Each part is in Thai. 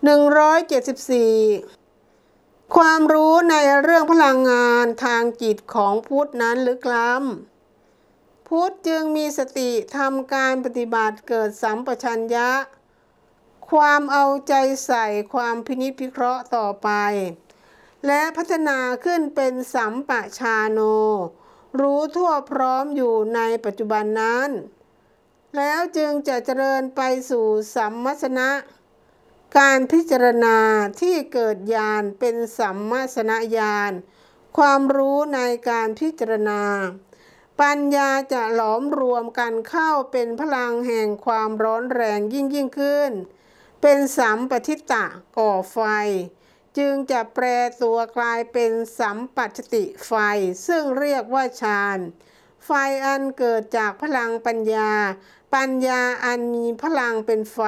174 ความรู้ในเรื่องพลังงานทางจิตของพุทธนั้นลึกล้ำพุทธจึงมีสติทำการปฏิบัติเกิดสัมปชัญญะ ความเอาใจใส่ความพินิจพิเคราะห์ต่อไป และพัฒนาขึ้นเป็นสัมปชาโน รู้ทั่วพร้อมอยู่ในปัจจุบันนั้น แล้วจึงจะเจริญไปสู่สัมมัสนะ การพิจารณาที่เกิดญาณเป็นสัมมาสนญาณความรู้ในการพิจารณา ปัญญาจะหลอมรวมกันเข้าเป็นพลังแห่งความร้อนแรงยิ่งยิ่งขึ้น เป็นสัมปทิตะก่อไฟ จึงจะแปรตัวกลายเป็นสัมปัชติไฟ ซึ่งเรียกว่าฌานไฟอันเกิดจากพลังปัญญา ปัญญาอันมีพลังเป็นไฟ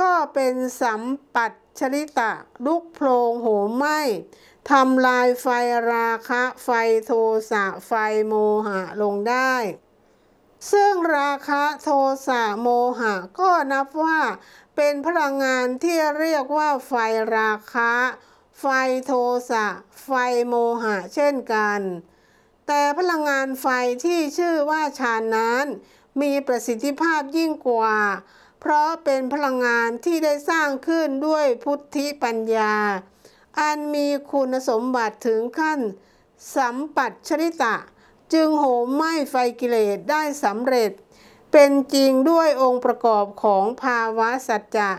ก็เป็นสัมปัตชริตะลุกโพลงโหมไหม้ทำลายไฟราคะไฟโทสะไฟโมหะลงได้ ซึ่งราคะโทสะโมหะก็นับว่าเป็นพลังงานที่เรียกว่าไฟราคะ ไฟโทสะไฟโมหะเช่นกัน แต่พลังงานไฟที่ชื่อว่าฌานนั้น มีประสิทธิภาพยิ่งกว่า เพราะเป็นพลังงานที่ได้สร้างขึ้นด้วยพุทธิปัญญา อันมีคุณสมบัติถึงขั้น สัมปัตชริตะ จึงโหมไหม้ไฟกิเลสได้สำเร็จ เป็นจริงด้วยองค์ประกอบของภาวะสัจจะ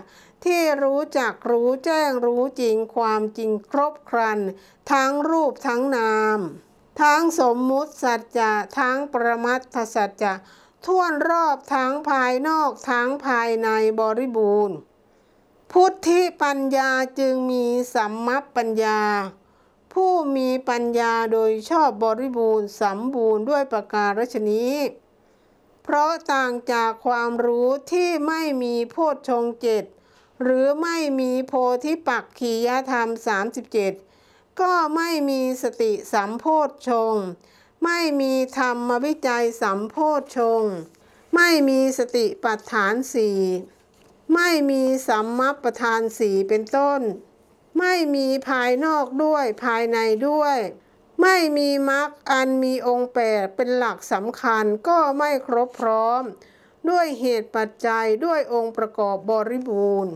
ที่รู้จักรู้แจ้งรู้จริงความจริงครบครัน ทั้งรูปทั้งนาม ทั้งสมมุติสัจจะทั้งปรมัตถสัจจะ ท่วนรอบทั้งภายนอกทั้งภายในบริบูรณ์ พุทธิปัญญาจึงมีสัมมัปปัญญา ผู้มีปัญญาโดยชอบบริบูรณ์สมบูรณ์ด้วยประการฉนี้ เพราะต่างจากความรู้ที่ไม่มีโพชฌงเจ็ดหรือไม่มีโพธิปักขียธรรม 37 ก็ไม่มีสติสัมโพชฌงค์ ไม่มีธรรมวิจัยสัมโพธชง ไม่มีสติปัฏฐานสี่ไม่มีสัมมัปปทานสี่เป็นต้น ไม่มีภายนอกด้วยภายในด้วย ไม่มีมรรคอันมีองค์แปดเป็นหลักสำคัญก็ไม่ครบพร้อม ด้วยเหตุปัจจัยด้วยองค์ประกอบบริบูรณ์